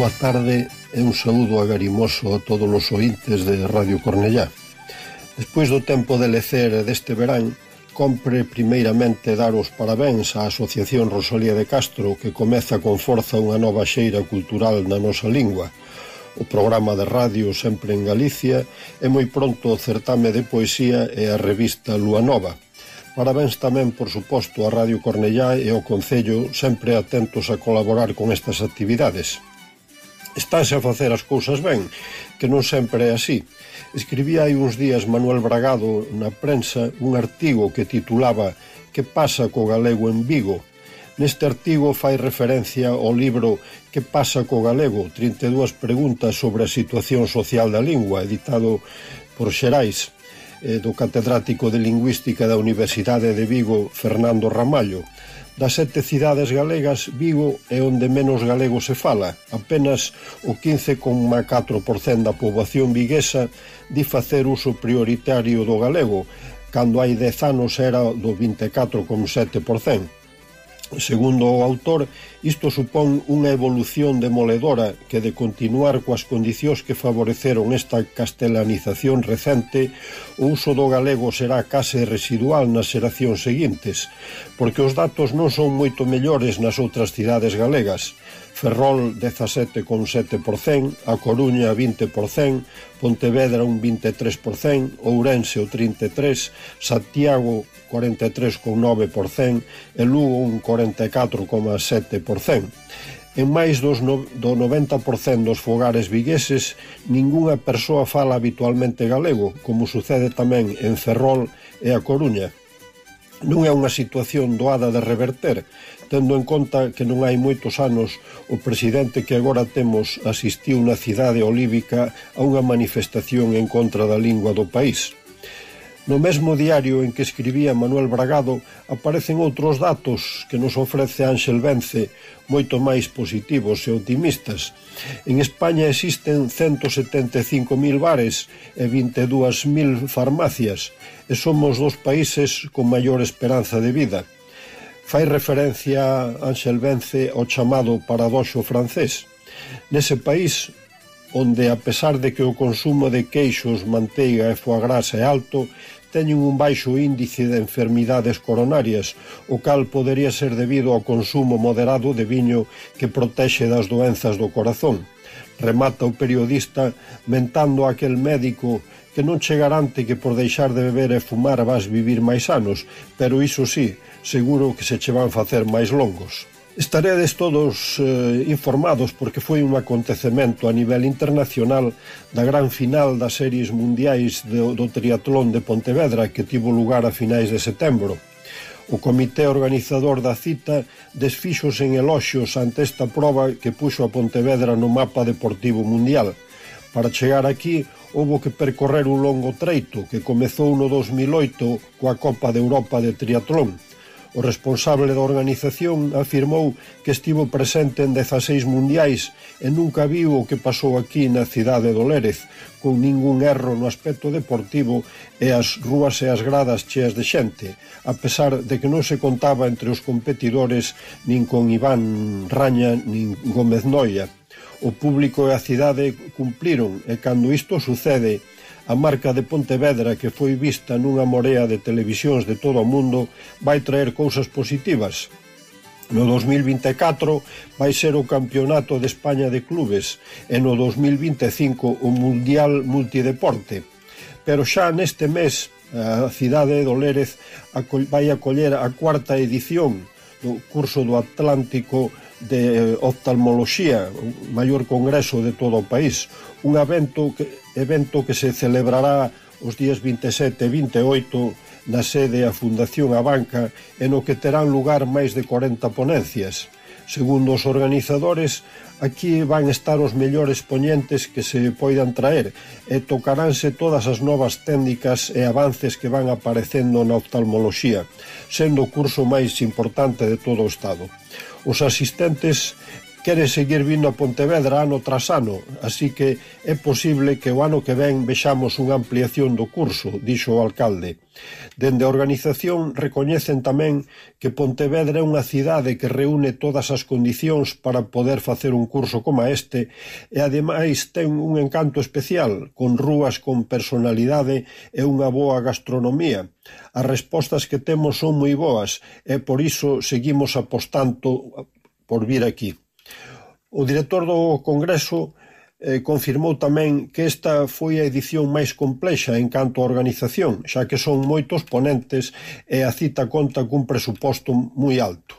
boa tarde e un saúdo agarimoso a todos os ointes de Radio Cornellá. Despois do tempo de lecer deste verán, compre primeiramente dar os parabéns á Asociación Rosalía de Castro que comeza con forza unha nova xeira cultural na nosa lingua, o programa de radio sempre en Galicia e moi pronto o certame de poesía e a revista Lua Nova. Parabéns tamén, por suposto, a Radio Cornellá e ao Concello sempre atentos a colaborar con estas actividades estáse a facer as cousas ben, que non sempre é así. Escribía hai uns días Manuel Bragado na prensa un artigo que titulaba Que pasa co galego en Vigo? Neste artigo fai referencia ao libro Que pasa co galego? 32 preguntas sobre a situación social da lingua, editado por Xerais eh, do catedrático de Lingüística da Universidade de Vigo, Fernando Ramallo. Das sete cidades galegas, Vigo é onde menos galego se fala. Apenas o 15,4% da poboación viguesa di facer uso prioritario do galego, cando hai 10 anos era do 24,7%. Segundo o autor, isto supón unha evolución demoledora que de continuar coas condicións que favoreceron esta castelanización recente, o uso do galego será case residual nas xeracións seguintes, porque os datos non son moito mellores nas outras cidades galegas. Ferrol 17,7%, A Coruña 20%, Pontevedra un 23%, Ourense o 33%, Santiago 43,9% e Lugo un 44,7%. En máis dos no, do 90% dos fogares vigueses, ningunha persoa fala habitualmente galego, como sucede tamén en Ferrol e A Coruña, Non é unha situación doada de reverter, tendo en conta que non hai moitos anos o presidente que agora temos asistiu na cidade olívica a unha manifestación en contra da lingua do país. No mesmo diario en que escribía Manuel Bragado aparecen outros datos que nos ofrece Ángel Vence, moito máis positivos e optimistas. En España existen 175.000 bares e 22.000 farmacias e somos dos países con maior esperanza de vida. Fai referencia Ángel Vence ao chamado paradoxo francés. Nese país, onde a pesar de que o consumo de queixos, manteiga e foie gras é alto, teñen un baixo índice de enfermidades coronarias, o cal podería ser debido ao consumo moderado de viño que protexe das doenzas do corazón. Remata o periodista mentando aquel médico que non che garante que por deixar de beber e fumar vas vivir máis anos, pero iso sí, seguro que se che van facer máis longos. Estaredes todos eh, informados porque foi un acontecemento a nivel internacional da gran final das series mundiais do, do triatlón de Pontevedra que tivo lugar a finais de setembro. O comité organizador da cita desfixos en eloxios ante esta proba que puxo a Pontevedra no mapa deportivo mundial. Para chegar aquí, houve que percorrer un longo treito que comezou no 2008 coa Copa de Europa de Triatlón O responsable da organización afirmou que estivo presente en 16 mundiais e nunca viu o que pasou aquí na cidade do Lérez, con ningún erro no aspecto deportivo e as rúas e as gradas cheas de xente, a pesar de que non se contaba entre os competidores nin con Iván Raña nin Gómez Noia. O público e a cidade cumpliron e cando isto sucede, A marca de Pontevedra, que foi vista nunha morea de televisións de todo o mundo, vai traer cousas positivas. No 2024 vai ser o Campeonato de España de Clubes e no 2025 o Mundial Multideporte. Pero xa neste mes a cidade do Lérez vai acoller a cuarta edición do curso do Atlántico de oftalmoloxía, o maior congreso de todo o país, un evento que evento que se celebrará os días 27 e 28 na sede a Fundación A Banca e no que terán lugar máis de 40 ponencias. Segundo os organizadores, aquí van estar os mellores poñentes que se poidan traer e tocaránse todas as novas técnicas e avances que van aparecendo na oftalmoloxía, sendo o curso máis importante de todo o Estado. Os asistentes quere seguir vindo a Pontevedra ano tras ano, así que é posible que o ano que ven vexamos unha ampliación do curso, dixo o alcalde. Dende a organización recoñecen tamén que Pontevedra é unha cidade que reúne todas as condicións para poder facer un curso como este e ademais ten un encanto especial, con rúas con personalidade e unha boa gastronomía. As respostas que temos son moi boas e por iso seguimos apostando por vir aquí. O director do Congreso eh, confirmou tamén que esta foi a edición máis complexa en canto a organización, xa que son moitos ponentes e a cita conta cun presuposto moi alto.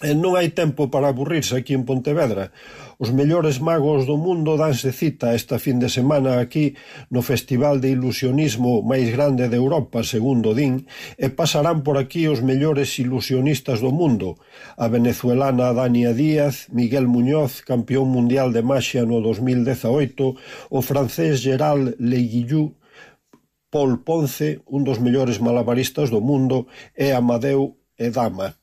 E non hai tempo para aburrirse aquí en Pontevedra. Os mellores magos do mundo danse cita esta fin de semana aquí no Festival de Ilusionismo máis grande de Europa, segundo din, e pasarán por aquí os mellores ilusionistas do mundo. A venezolana Dania Díaz, Miguel Muñoz, campeón mundial de maxia no 2018, o francés Gerald Leguillou, Paul Ponce, un dos mellores malabaristas do mundo, e Amadeu Edama.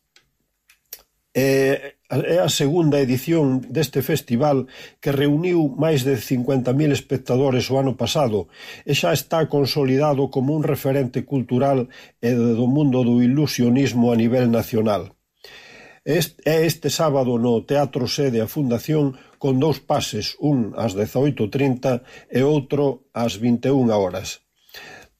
É a segunda edición deste festival que reuniu máis de cincuenta mil espectadores o ano pasado e xa está consolidado como un referente cultural e do mundo do ilusionismo a nivel nacional. É este sábado no Teatro Sede a Fundación con dous pases, un ás 18.30 e outro ás 21 horas.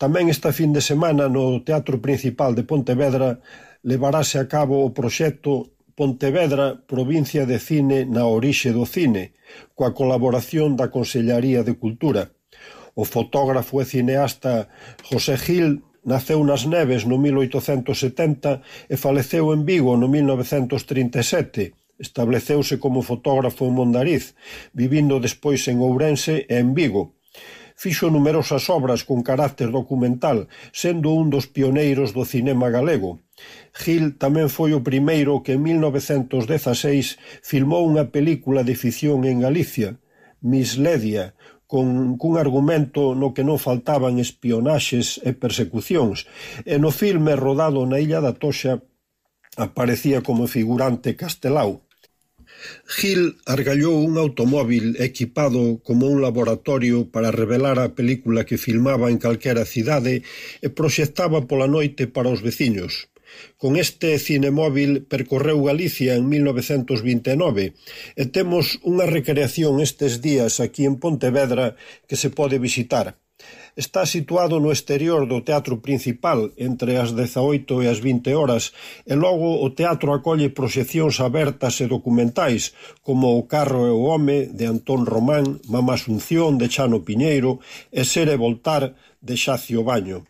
Tamén esta fin de semana no Teatro Principal de Pontevedra levarase a cabo o proxecto Pontevedra provincia de cine na orixe do cine, coa colaboración da Consellaría de Cultura. O fotógrafo e cineasta José Gil naceu nas Neves no 1870 e faleceu en Vigo no 1937. Estableceuse como fotógrafo en Mondariz, vivindo despois en Ourense e en Vigo fixo numerosas obras con carácter documental, sendo un dos pioneiros do cinema galego. Gil tamén foi o primeiro que en 1916 filmou unha película de ficción en Galicia, Misledia, con cun argumento no que non faltaban espionaxes e persecucións, e no filme rodado na Illa da Toxa aparecía como figurante Castelao. Gil argallou un automóbil equipado como un laboratorio para revelar a película que filmaba en calquera cidade e proxectaba pola noite para os veciños. Con este cinemóvil percorreu Galicia en 1929 e temos unha recreación estes días aquí en Pontevedra que se pode visitar está situado no exterior do teatro principal entre as 18 e as 20 horas e logo o teatro acolle proxeccións abertas e documentais como O carro e o home de Antón Román, Mamá Asunción de Chano Piñeiro e Ser e voltar de Xacio Baño.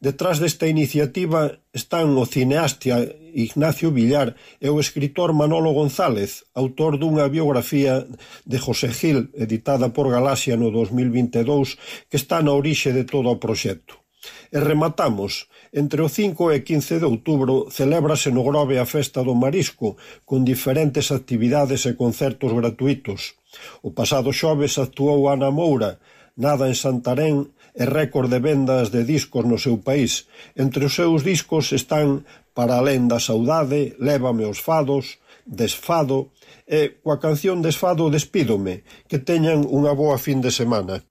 Detrás desta iniciativa están o cineasta Ignacio Villar e o escritor Manolo González, autor dunha biografía de José Gil editada por Galaxia no 2022 que está na orixe de todo o proxecto. E rematamos. Entre o 5 e 15 de outubro celébrase no Grove a Festa do Marisco, con diferentes actividades e concertos gratuitos. O pasado xoves actuou Ana Moura, Nada en Santarén e récord de vendas de discos no seu país. Entre os seus discos están Para alén da saudade, Lévame os fados, Desfado e coa canción Desfado despídome, que teñan unha boa fin de semana.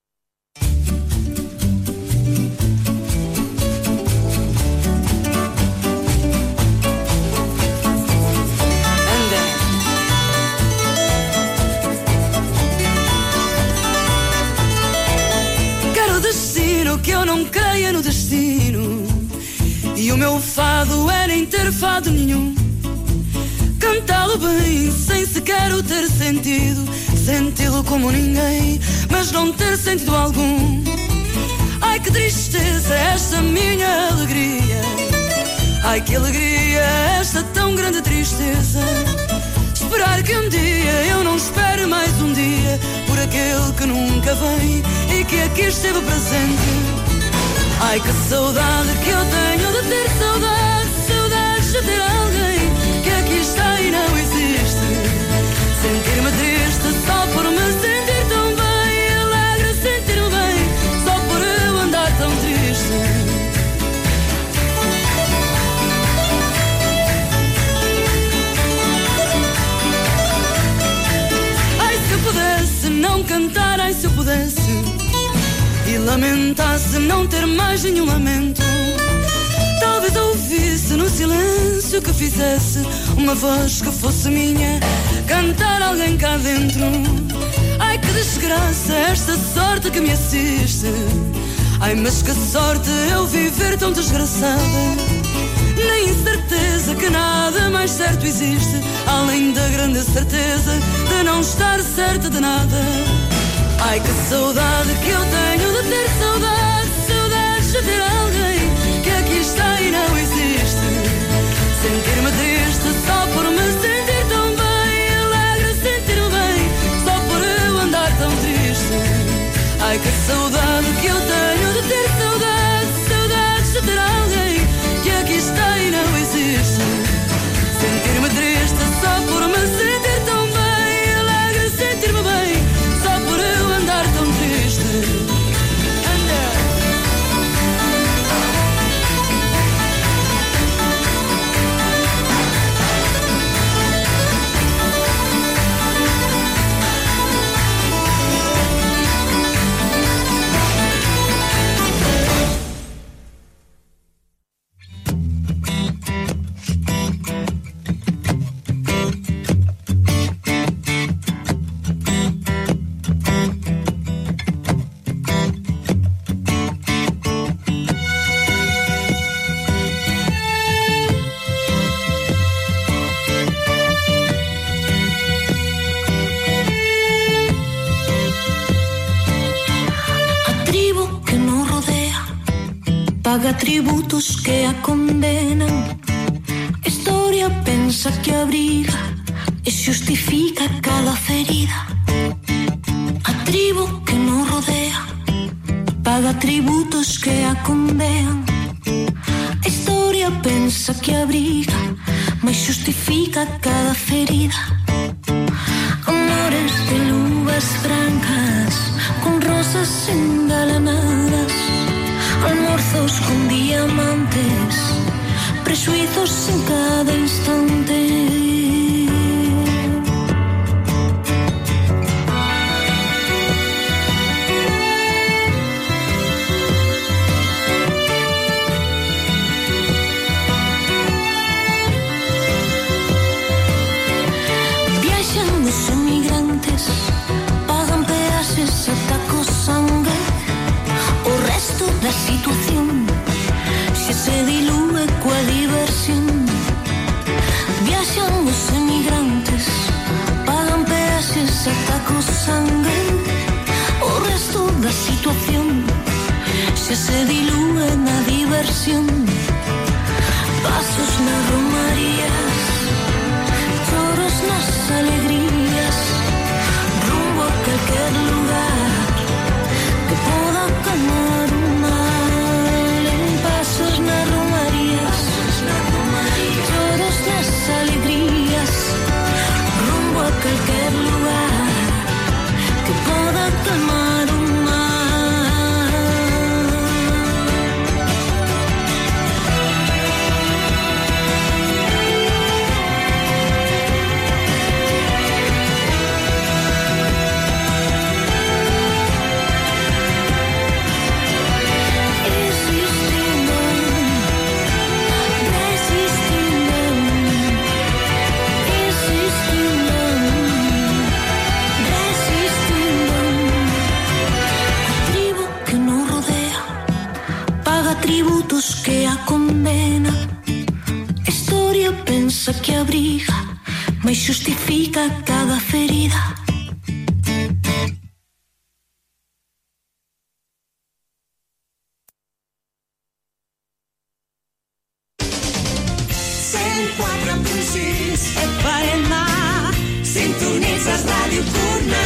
Nenhum. Cantá-lo bem, sem sequer o ter sentido. Senti-lo como ninguém, mas não ter sentido algum. Ai que tristeza esta minha alegria. Ai que alegria esta tão grande tristeza. Esperar que um dia eu não espere mais um dia por aquele que nunca vem e que aqui esteve presente. Ai que saudade que eu tenho de ter saudade, lamentasse não ter mais nenhum lamento. Talvez ouvisse no silêncio que fizesse uma voz que fosse minha, cantar alguém cá dentro. Ai que desgraça esta sorte que me assiste. Ai, mas que sorte eu viver tão desgraçada. Nem certeza que nada mais certo existe, além da grande certeza de não estar certa de nada. Ai, que saudade que eu tenho de ter saudade, de atributos que a condenan. Historia pensa que abriga e justifica cada ferida. A tribu que non rodea paga tributos que a condenan. noche se dilúe na diversión. Pasos narrotados atributos que a condena. Historia pensa que abriga, mas justifica cada ferida.